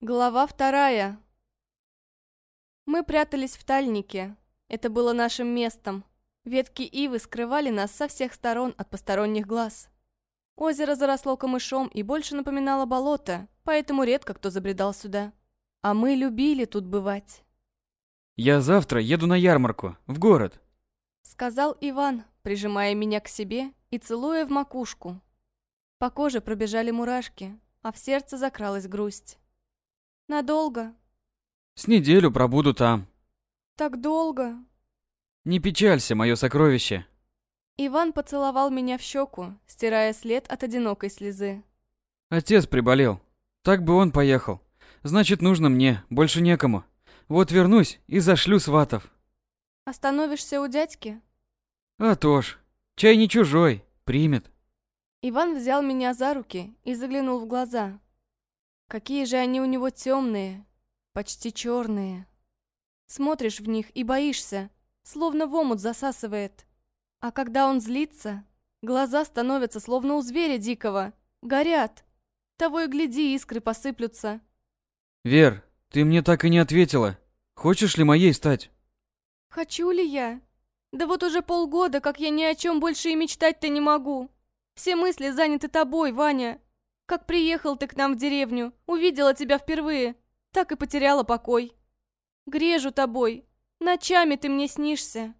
Глава вторая. Мы прятались в тальнике. Это было нашим местом. Ветки ивы скрывали нас со всех сторон от посторонних глаз. Озеро заросло камышом и больше напоминало болото, поэтому редко кто забредал сюда. А мы любили тут бывать. «Я завтра еду на ярмарку, в город», — сказал Иван, прижимая меня к себе и целуя в макушку. По коже пробежали мурашки, а в сердце закралась грусть. Надолго? С неделю пробуду там. Так долго? Не печалься, мое сокровище. Иван поцеловал меня в щеку, стирая след от одинокой слезы. Отец приболел. Так бы он поехал. Значит, нужно мне, больше некому. Вот вернусь и зашлю сватов. Остановишься у дядьки? А то ж. Чай не чужой, примет. Иван взял меня за руки и заглянул в глаза. Какие же они у него темные, почти черные. Смотришь в них и боишься, словно в омут засасывает. А когда он злится, глаза становятся словно у зверя дикого, горят. Того и гляди, искры посыплются. Вер, ты мне так и не ответила. Хочешь ли моей стать? Хочу ли я? Да вот уже полгода, как я ни о чем больше и мечтать-то не могу. Все мысли заняты тобой, Ваня. Как приехал ты к нам в деревню, увидела тебя впервые, так и потеряла покой. Грежу тобой, ночами ты мне снишься.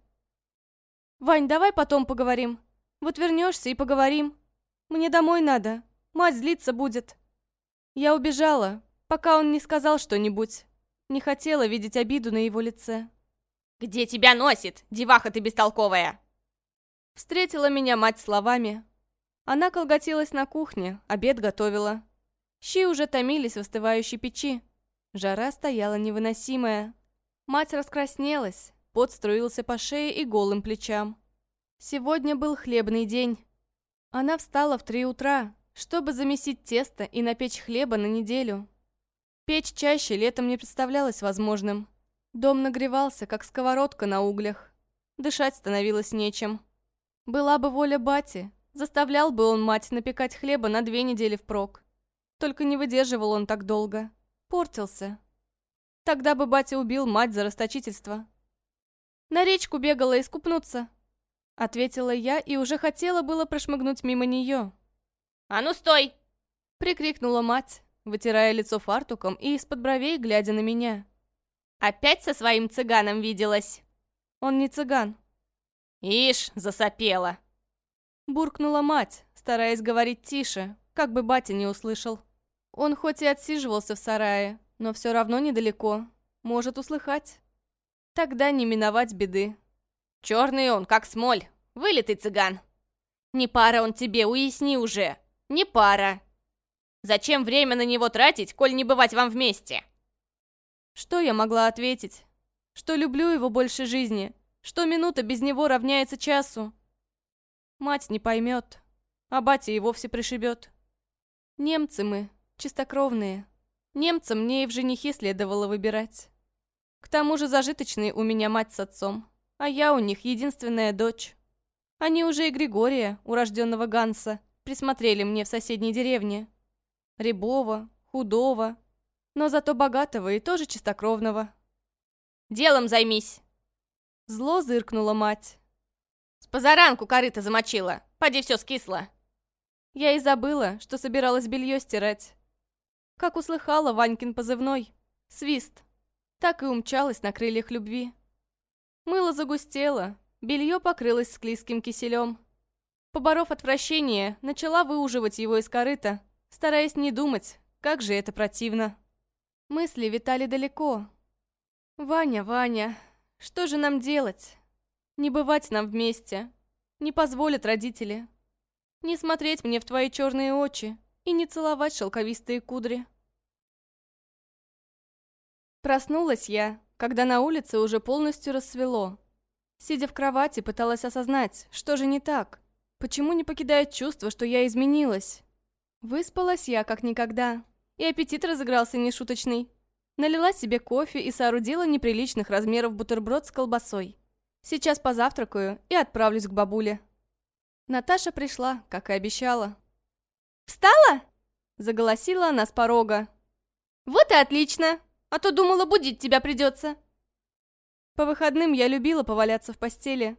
Вань, давай потом поговорим. Вот вернешься и поговорим. Мне домой надо, мать злиться будет. Я убежала, пока он не сказал что-нибудь. Не хотела видеть обиду на его лице. «Где тебя носит, деваха ты бестолковая?» Встретила меня мать словами, она колготилась на кухне, обед готовила. Щи уже томились в остывающей печи. Жара стояла невыносимая. Мать раскраснелась, пот струился по шее и голым плечам. Сегодня был хлебный день. Она встала в три утра, чтобы замесить тесто и напечь хлеба на неделю. Печь чаще летом не представлялось возможным. Дом нагревался, как сковородка на углях. Дышать становилось нечем. Была бы воля бати, Заставлял бы он мать напекать хлеба на две недели впрок. Только не выдерживал он так долго. Портился. Тогда бы батя убил мать за расточительство. На речку бегала искупнуться. Ответила я и уже хотела было прошмыгнуть мимо нее. «А ну стой!» Прикрикнула мать, вытирая лицо фартуком и из-под бровей глядя на меня. «Опять со своим цыганом виделась?» «Он не цыган». «Ишь, засопела!» Буркнула мать, стараясь говорить тише, как бы батя не услышал. Он хоть и отсиживался в сарае, но все равно недалеко. Может услыхать. Тогда не миновать беды. Черный он, как смоль. Вылитый цыган. Не пара он тебе, уясни уже. Не пара. Зачем время на него тратить, коль не бывать вам вместе? Что я могла ответить? Что люблю его больше жизни? Что минута без него равняется часу? Мать не поймет, а батя и вовсе пришибет. Немцы мы, чистокровные. Немцам мне и в женихи следовало выбирать. К тому же зажиточные у меня мать с отцом, а я у них единственная дочь. Они уже и Григория, урожденного Ганса, присмотрели мне в соседней деревне. Рябова, худого, но зато богатого и тоже чистокровного. «Делом займись!» Зло зыркнула мать. С позаранку корыто замочила. Поди все скисло. Я и забыла, что собиралась белье стирать. Как услыхала Ванькин позывной. Свист. Так и умчалась на крыльях любви. Мыло загустело, белье покрылось склизким киселем. Поборов отвращение, начала выуживать его из корыта, стараясь не думать, как же это противно. Мысли витали далеко. «Ваня, Ваня, что же нам делать?» Не бывать нам вместе. Не позволят родители. Не смотреть мне в твои черные очи и не целовать шелковистые кудри. Проснулась я, когда на улице уже полностью рассвело. Сидя в кровати, пыталась осознать, что же не так. Почему не покидает чувство, что я изменилась? Выспалась я как никогда, и аппетит разыгрался нешуточный. Налила себе кофе и соорудила неприличных размеров бутерброд с колбасой. Сейчас позавтракаю и отправлюсь к бабуле. Наташа пришла, как и обещала. «Встала?» Заголосила она с порога. Вот и отлично, а то думала, будить тебя придется. По выходным я любила поваляться в постели.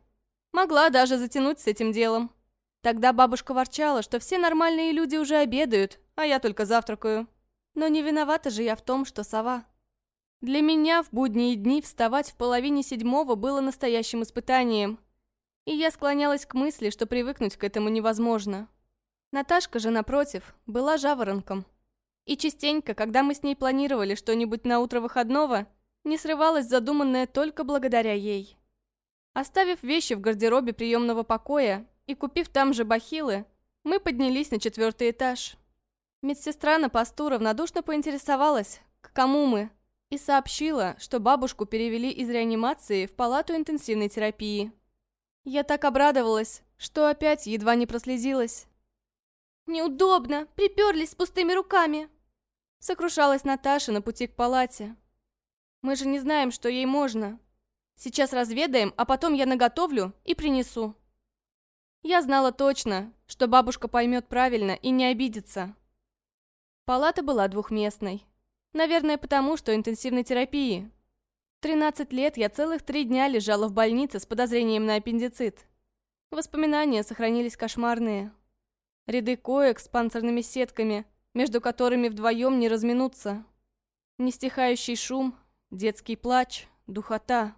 Могла даже затянуть с этим делом. Тогда бабушка ворчала, что все нормальные люди уже обедают, а я только завтракаю. Но не виновата же я в том, что сова. Для меня в будние дни вставать в половине седьмого было настоящим испытанием. И я склонялась к мысли, что привыкнуть к этому невозможно. Наташка же, напротив, была жаворонком. И частенько, когда мы с ней планировали что-нибудь на утро выходного, не срывалось задуманное только благодаря ей. Оставив вещи в гардеробе приемного покоя и купив там же бахилы, мы поднялись на четвертый этаж. Медсестра на посту равнодушно поинтересовалась, к кому мы, и сообщила, что бабушку перевели из реанимации в палату интенсивной терапии. Я так обрадовалась, что опять едва не прослезилась. «Неудобно, приперлись с пустыми руками!» Сокрушалась Наташа на пути к палате. «Мы же не знаем, что ей можно. Сейчас разведаем, а потом я наготовлю и принесу». Я знала точно, что бабушка поймет правильно и не обидится. Палата была двухместной. Наверное, потому что интенсивной терапии. 13 лет я целых три дня лежала в больнице с подозрением на аппендицит. Воспоминания сохранились кошмарные. Ряды коек с панцирными сетками, между которыми вдвоем не разминуться. Нестихающий шум, детский плач, духота.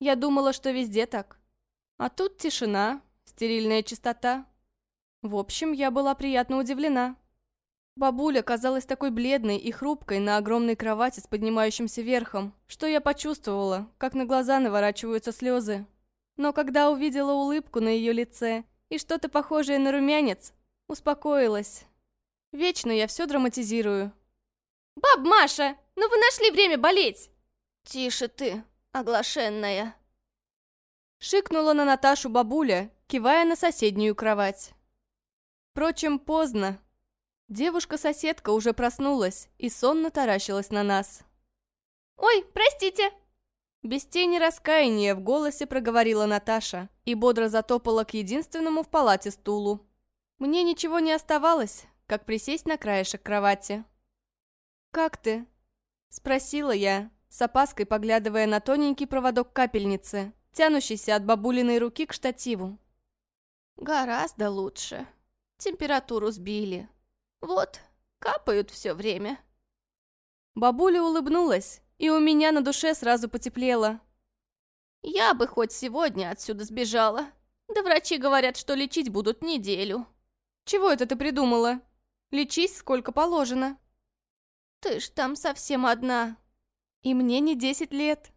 Я думала, что везде так. А тут тишина, стерильная чистота. В общем, я была приятно удивлена. Бабуля казалась такой бледной и хрупкой на огромной кровати с поднимающимся верхом, что я почувствовала, как на глаза наворачиваются слезы. Но когда увидела улыбку на ее лице и что-то похожее на румянец, успокоилась. Вечно я все драматизирую. «Баб Маша, ну вы нашли время болеть!» «Тише ты, оглашенная!» Шикнула на Наташу бабуля, кивая на соседнюю кровать. Впрочем, поздно. Девушка-соседка уже проснулась и сонно таращилась на нас. «Ой, простите!» Без тени раскаяния в голосе проговорила Наташа и бодро затопала к единственному в палате стулу. Мне ничего не оставалось, как присесть на краешек кровати. «Как ты?» — спросила я, с опаской поглядывая на тоненький проводок капельницы, тянущийся от бабулиной руки к штативу. «Гораздо лучше. Температуру сбили. Вот, капают все время». Бабуля улыбнулась, и у меня на душе сразу потеплело. «Я бы хоть сегодня отсюда сбежала. Да врачи говорят, что лечить будут неделю». «Чего это ты придумала? Лечись сколько положено». «Ты ж там совсем одна». «И мне не десять лет».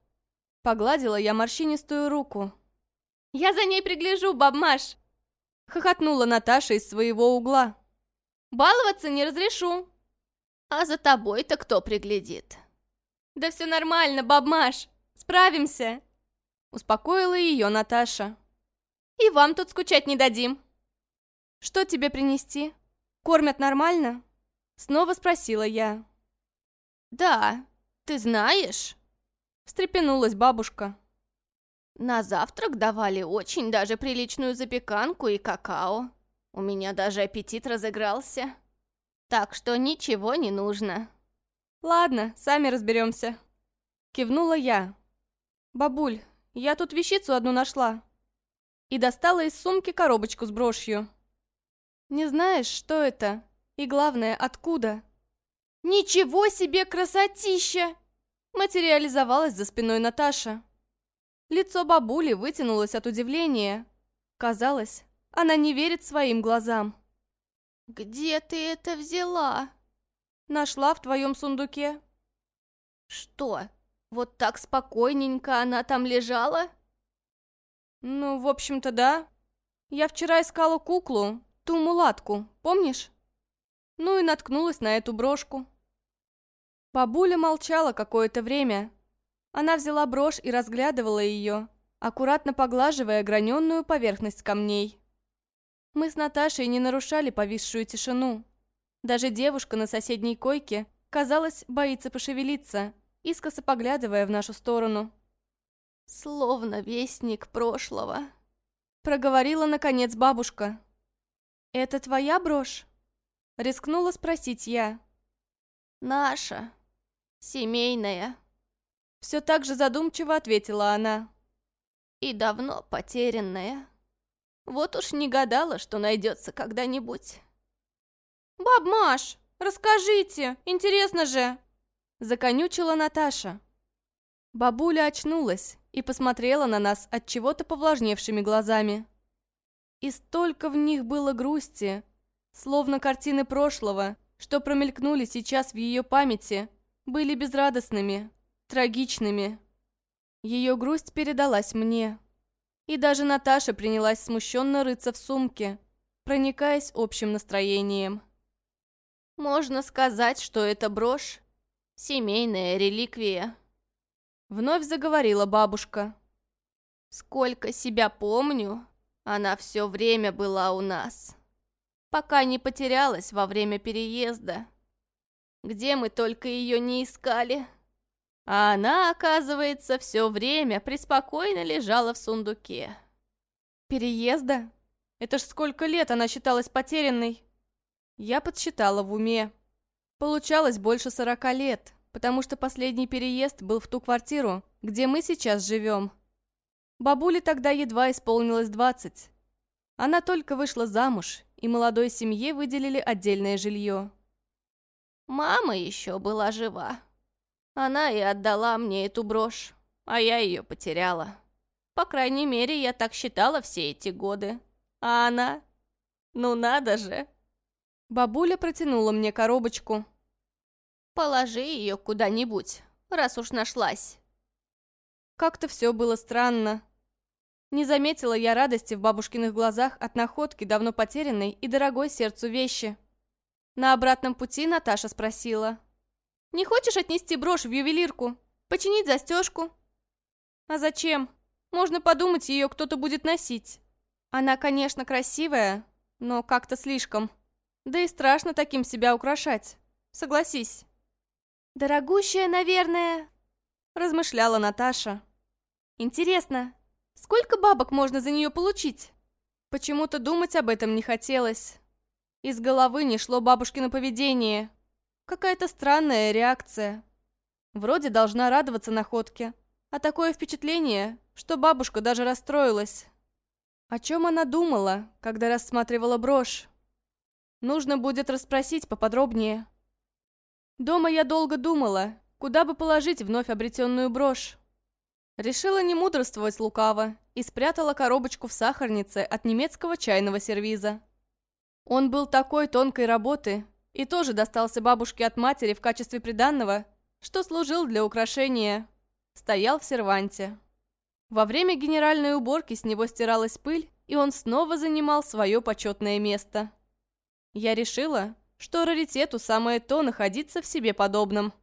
Погладила я морщинистую руку. «Я за ней пригляжу, бабмаш!» Хохотнула Наташа из своего угла. «Баловаться не разрешу!» «А за тобой-то кто приглядит?» «Да все нормально, бабмаш! Справимся!» Успокоила ее Наташа. «И вам тут скучать не дадим!» «Что тебе принести? Кормят нормально?» Снова спросила я. «Да, ты знаешь?» Встрепенулась бабушка. На завтрак давали очень даже приличную запеканку и какао. У меня даже аппетит разыгрался. Так что ничего не нужно. Ладно, сами разберемся. Кивнула я. Бабуль, я тут вещицу одну нашла. И достала из сумки коробочку с брошью. Не знаешь, что это? И главное, откуда? Ничего себе красотища! Материализовалась за спиной Наташа. Лицо бабули вытянулось от удивления. Казалось, она не верит своим глазам. «Где ты это взяла?» «Нашла в твоем сундуке». «Что, вот так спокойненько она там лежала?» «Ну, в общем-то, да. Я вчера искала куклу, ту мулатку, помнишь? Ну и наткнулась на эту брошку». Бабуля молчала какое-то время. Она взяла брошь и разглядывала ее, аккуратно поглаживая граненную поверхность камней. Мы с Наташей не нарушали повисшую тишину. Даже девушка на соседней койке, казалось, боится пошевелиться, искоса поглядывая в нашу сторону. «Словно вестник прошлого», — проговорила, наконец, бабушка. «Это твоя брошь?» — рискнула спросить я. «Наша», Семейная. Все так же задумчиво ответила она. И давно потерянная. Вот уж не гадала, что найдется когда-нибудь. «Баб Маш, расскажите, интересно же!» Законючила Наташа. Бабуля очнулась и посмотрела на нас от чего-то повлажневшими глазами. И столько в них было грусти, словно картины прошлого, что промелькнули сейчас в ее памяти, были безрадостными, трагичными. Ее грусть передалась мне. И даже Наташа принялась смущенно рыться в сумке, проникаясь общим настроением. Можно сказать, что это брошь — семейная реликвия. Вновь заговорила бабушка. Сколько себя помню, она все время была у нас. Пока не потерялась во время переезда. Где мы только ее не искали. А она, оказывается, все время преспокойно лежала в сундуке. Переезда? Это ж сколько лет она считалась потерянной? Я подсчитала в уме. Получалось больше сорока лет, потому что последний переезд был в ту квартиру, где мы сейчас живем. Бабуле тогда едва исполнилось двадцать. Она только вышла замуж, и молодой семье выделили отдельное жилье. Мама еще была жива. Она и отдала мне эту брошь, а я ее потеряла. По крайней мере, я так считала все эти годы. А она... Ну надо же! Бабуля протянула мне коробочку. «Положи ее куда-нибудь, раз уж нашлась». Как-то все было странно. Не заметила я радости в бабушкиных глазах от находки давно потерянной и дорогой сердцу вещи. На обратном пути Наташа спросила. «Не хочешь отнести брошь в ювелирку? Починить застежку?» «А зачем? Можно подумать, ее кто-то будет носить. Она, конечно, красивая, но как-то слишком». Да и страшно таким себя украшать. Согласись. «Дорогущая, наверное», — размышляла Наташа. «Интересно, сколько бабок можно за нее получить?» Почему-то думать об этом не хотелось. Из головы не шло бабушкино поведение. Какая-то странная реакция. Вроде должна радоваться находке, а такое впечатление, что бабушка даже расстроилась. О чем она думала, когда рассматривала брошь? Нужно будет расспросить поподробнее. Дома я долго думала, куда бы положить вновь обретенную брошь. Решила не мудрствовать лукаво и спрятала коробочку в сахарнице от немецкого чайного сервиза. Он был такой тонкой работы и тоже достался бабушке от матери в качестве приданного, что служил для украшения. Стоял в серванте. Во время генеральной уборки с него стиралась пыль, и он снова занимал свое почетное место. Я решила, что раритету самое то находиться в себе подобном.